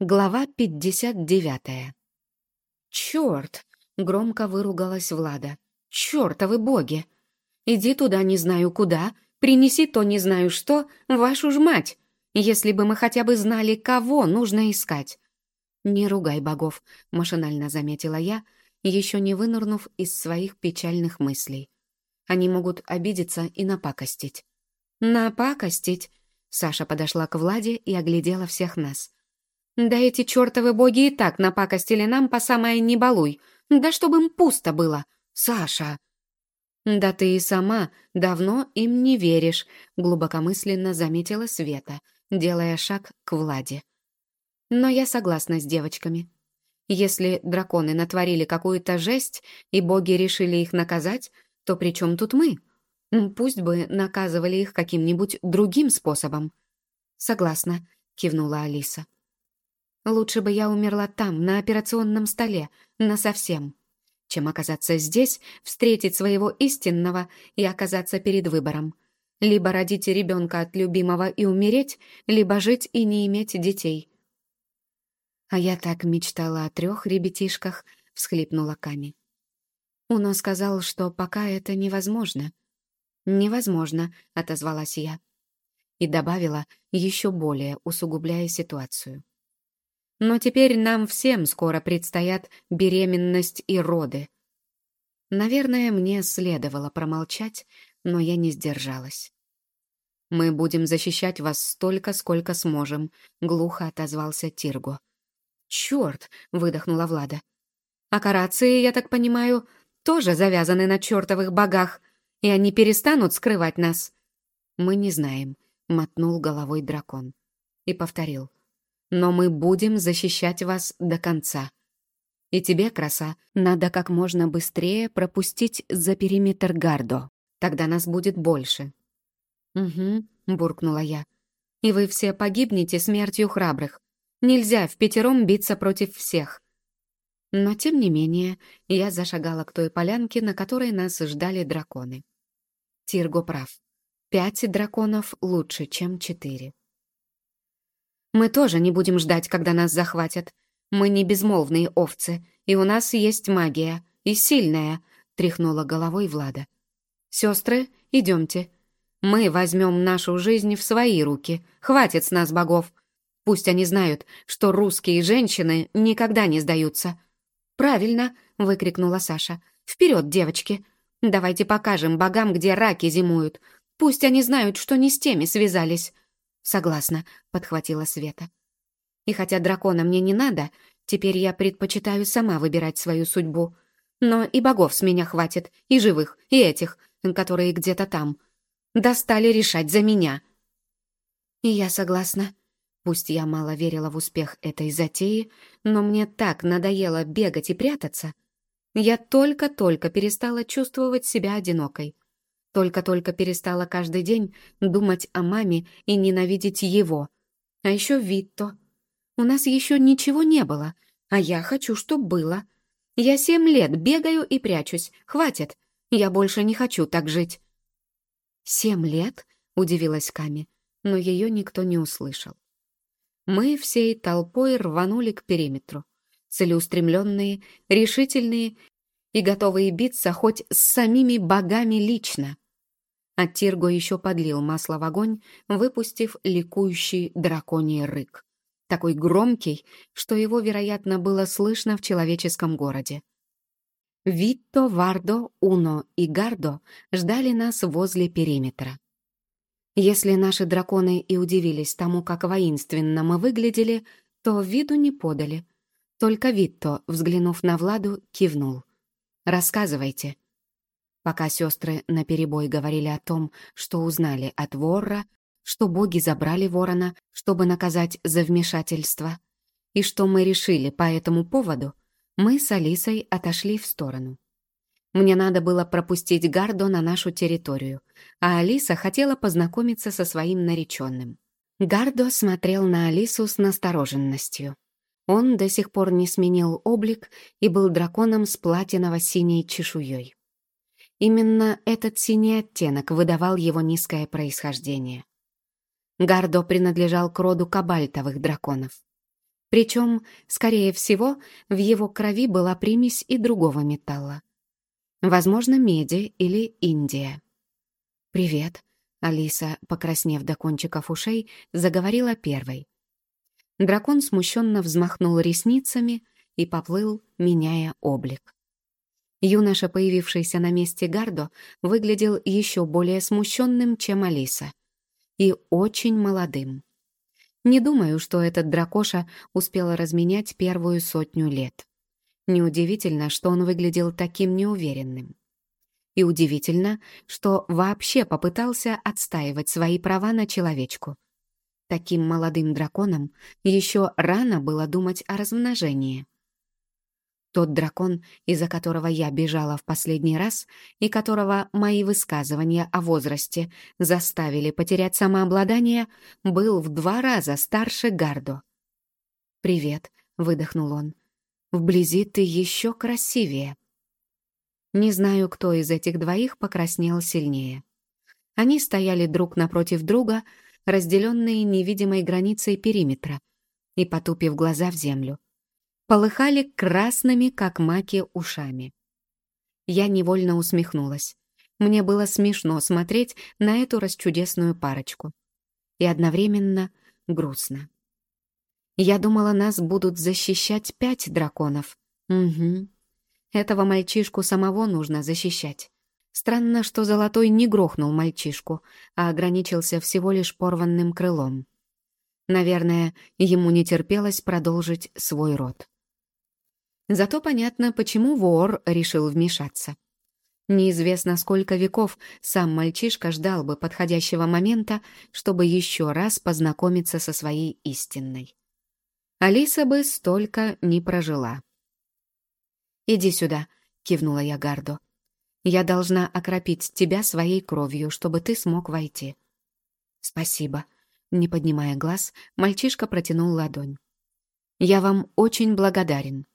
Глава 59. «Черт!» — громко выругалась Влада. «Чертовы боги! Иди туда не знаю куда, принеси то не знаю что, вашу ж мать! Если бы мы хотя бы знали, кого нужно искать!» «Не ругай богов», — машинально заметила я, еще не вынырнув из своих печальных мыслей. Они могут обидеться и напакостить. «Напакостить?» Саша подошла к Владе и оглядела всех нас. Да эти чертовы боги и так напакостили нам по самое не балуй. Да чтобы им пусто было. Саша!» «Да ты и сама давно им не веришь», — глубокомысленно заметила Света, делая шаг к Владе. «Но я согласна с девочками. Если драконы натворили какую-то жесть, и боги решили их наказать, то при чем тут мы? Пусть бы наказывали их каким-нибудь другим способом». «Согласна», — кивнула Алиса. Лучше бы я умерла там, на операционном столе, насовсем, чем оказаться здесь, встретить своего истинного и оказаться перед выбором. Либо родить ребенка от любимого и умереть, либо жить и не иметь детей. А я так мечтала о трех ребятишках, всхлипнула Ками. Уно сказал, что пока это невозможно. «Невозможно», — отозвалась я. И добавила, еще более усугубляя ситуацию. Но теперь нам всем скоро предстоят беременность и роды. Наверное, мне следовало промолчать, но я не сдержалась. «Мы будем защищать вас столько, сколько сможем», — глухо отозвался Тирго. «Черт!» — выдохнула Влада. «А карации, я так понимаю, тоже завязаны на чертовых богах, и они перестанут скрывать нас?» «Мы не знаем», — мотнул головой дракон. И повторил но мы будем защищать вас до конца. И тебе, краса, надо как можно быстрее пропустить за периметр Гардо. Тогда нас будет больше». «Угу», — буркнула я. «И вы все погибнете смертью храбрых. Нельзя в пятером биться против всех». Но, тем не менее, я зашагала к той полянке, на которой нас ждали драконы. Тирго прав. Пять драконов лучше, чем четыре. Мы тоже не будем ждать, когда нас захватят. Мы не безмолвные овцы, и у нас есть магия, и сильная», — тряхнула головой Влада. «Сестры, идемте. Мы возьмем нашу жизнь в свои руки. Хватит с нас богов. Пусть они знают, что русские женщины никогда не сдаются». «Правильно!» — выкрикнула Саша. «Вперед, девочки! Давайте покажем богам, где раки зимуют. Пусть они знают, что не с теми связались». «Согласна», — подхватила Света. «И хотя дракона мне не надо, теперь я предпочитаю сама выбирать свою судьбу. Но и богов с меня хватит, и живых, и этих, которые где-то там. Достали решать за меня». «И я согласна», Пусть я мало верила в успех этой затеи, но мне так надоело бегать и прятаться. Я только-только перестала чувствовать себя одинокой. Только-только перестала каждый день думать о маме и ненавидеть его. А еще Витто. У нас еще ничего не было, а я хочу, чтобы было. Я семь лет бегаю и прячусь. Хватит. Я больше не хочу так жить. «Семь лет?» — удивилась Ками, но ее никто не услышал. Мы всей толпой рванули к периметру. Целеустремленные, решительные и готовые биться хоть с самими богами лично. А Тирго еще подлил масло в огонь, выпустив ликующий драконий рык. Такой громкий, что его, вероятно, было слышно в человеческом городе. Витто, Вардо, Уно и Гардо ждали нас возле периметра. Если наши драконы и удивились тому, как воинственно мы выглядели, то виду не подали. Только Витто, взглянув на Владу, кивнул. «Рассказывайте», Пока сестры наперебой говорили о том, что узнали от вора, что боги забрали ворона, чтобы наказать за вмешательство, и что мы решили по этому поводу, мы с Алисой отошли в сторону. Мне надо было пропустить Гардо на нашу территорию, а Алиса хотела познакомиться со своим нареченным. Гардо смотрел на Алису с настороженностью. Он до сих пор не сменил облик и был драконом с платиново-синей чешуей. Именно этот синий оттенок выдавал его низкое происхождение. Гардо принадлежал к роду кабальтовых драконов. Причем, скорее всего, в его крови была примесь и другого металла. Возможно, меди или Индия. «Привет», — Алиса, покраснев до кончиков ушей, заговорила первой. Дракон смущенно взмахнул ресницами и поплыл, меняя облик. Юноша, появившийся на месте Гардо, выглядел еще более смущенным, чем Алиса, и очень молодым. Не думаю, что этот дракоша успел разменять первую сотню лет. Неудивительно, что он выглядел таким неуверенным. И удивительно, что вообще попытался отстаивать свои права на человечку. Таким молодым драконам еще рано было думать о размножении. Тот дракон, из-за которого я бежала в последний раз, и которого мои высказывания о возрасте заставили потерять самообладание, был в два раза старше Гардо. «Привет», — выдохнул он. Вблизи ты еще красивее. Не знаю, кто из этих двоих покраснел сильнее. Они стояли друг напротив друга, разделенные невидимой границей периметра, и, потупив глаза в землю, полыхали красными, как маки, ушами. Я невольно усмехнулась. Мне было смешно смотреть на эту расчудесную парочку. И одновременно грустно. Я думала, нас будут защищать пять драконов. Угу. Этого мальчишку самого нужно защищать. Странно, что Золотой не грохнул мальчишку, а ограничился всего лишь порванным крылом. Наверное, ему не терпелось продолжить свой род. Зато понятно, почему вор решил вмешаться. Неизвестно, сколько веков сам мальчишка ждал бы подходящего момента, чтобы еще раз познакомиться со своей истинной. Алиса бы столько не прожила. «Иди сюда», — кивнула я Гарду. «Я должна окропить тебя своей кровью, чтобы ты смог войти». «Спасибо», — не поднимая глаз, мальчишка протянул ладонь. «Я вам очень благодарен.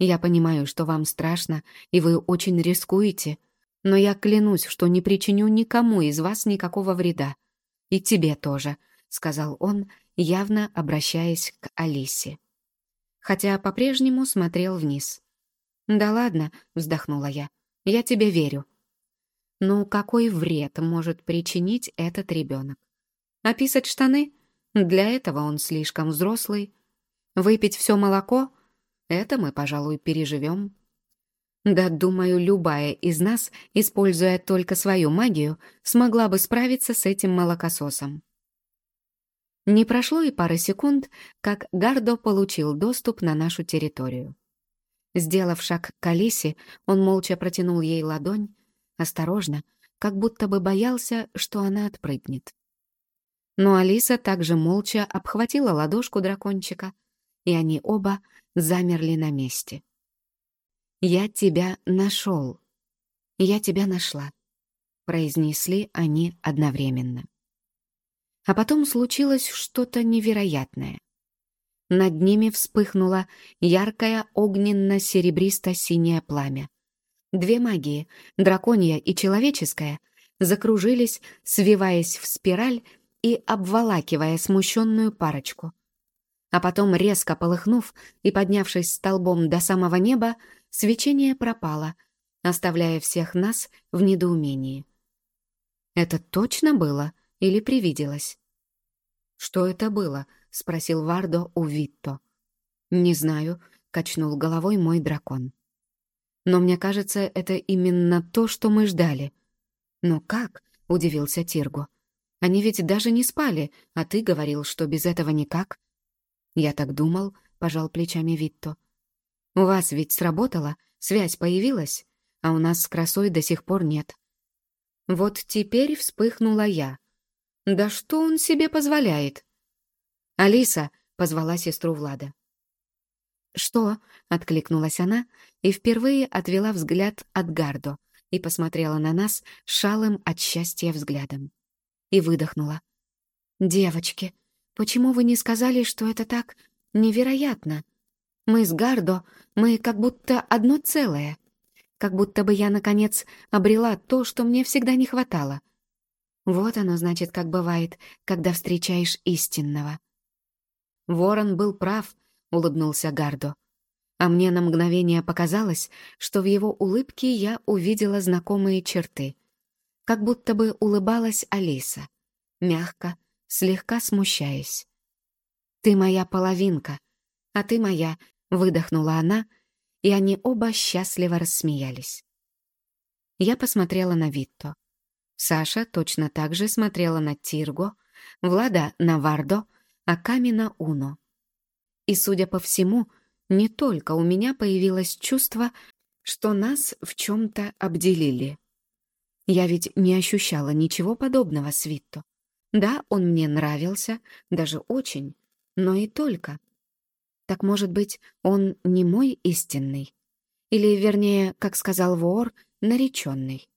Я понимаю, что вам страшно, и вы очень рискуете, но я клянусь, что не причиню никому из вас никакого вреда. И тебе тоже», — сказал он, явно обращаясь к Алисе. Хотя по-прежнему смотрел вниз. «Да ладно», — вздохнула я, — «я тебе верю». «Ну, какой вред может причинить этот ребенок? Описать штаны? Для этого он слишком взрослый. Выпить все молоко? Это мы, пожалуй, переживем». Да, думаю, любая из нас, используя только свою магию, смогла бы справиться с этим молокососом. Не прошло и пары секунд, как Гардо получил доступ на нашу территорию. Сделав шаг к Алисе, он молча протянул ей ладонь, осторожно, как будто бы боялся, что она отпрыгнет. Но Алиса также молча обхватила ладошку дракончика, и они оба замерли на месте. «Я тебя нашел. Я тебя нашла», — произнесли они одновременно. А потом случилось что-то невероятное. Над ними вспыхнуло яркое огненно-серебристо-синее пламя. Две магии, драконья и человеческая, закружились, свиваясь в спираль и обволакивая смущенную парочку. А потом, резко полыхнув и поднявшись столбом до самого неба, свечение пропало, оставляя всех нас в недоумении. Это точно было или привиделось? «Что это было?» — спросил Вардо у Витто. «Не знаю», — качнул головой мой дракон. «Но мне кажется, это именно то, что мы ждали». «Но как?» — удивился Тирго. «Они ведь даже не спали, а ты говорил, что без этого никак». «Я так думал», — пожал плечами Витто. «У вас ведь сработало, связь появилась, а у нас с красой до сих пор нет». Вот теперь вспыхнула я — да что он себе позволяет? «Алиса!» — позвала сестру Влада. «Что?» — откликнулась она и впервые отвела взгляд от Гардо и посмотрела на нас шалым от счастья взглядом. И выдохнула. «Девочки, почему вы не сказали, что это так невероятно? Мы с Гардо, мы как будто одно целое. Как будто бы я, наконец, обрела то, что мне всегда не хватало. Вот оно, значит, как бывает, когда встречаешь истинного. Ворон был прав, — улыбнулся Гардо. А мне на мгновение показалось, что в его улыбке я увидела знакомые черты. Как будто бы улыбалась Алиса, мягко, слегка смущаясь. «Ты моя половинка, а ты моя», — выдохнула она, и они оба счастливо рассмеялись. Я посмотрела на Витто. Саша точно так же смотрела на Тирго, Влада — на Вардо, а Ками — на Уно. И, судя по всему, не только у меня появилось чувство, что нас в чем-то обделили. Я ведь не ощущала ничего подобного с Витто. Да, он мне нравился, даже очень, но и только. Так, может быть, он не мой истинный? Или, вернее, как сказал вор, нареченный?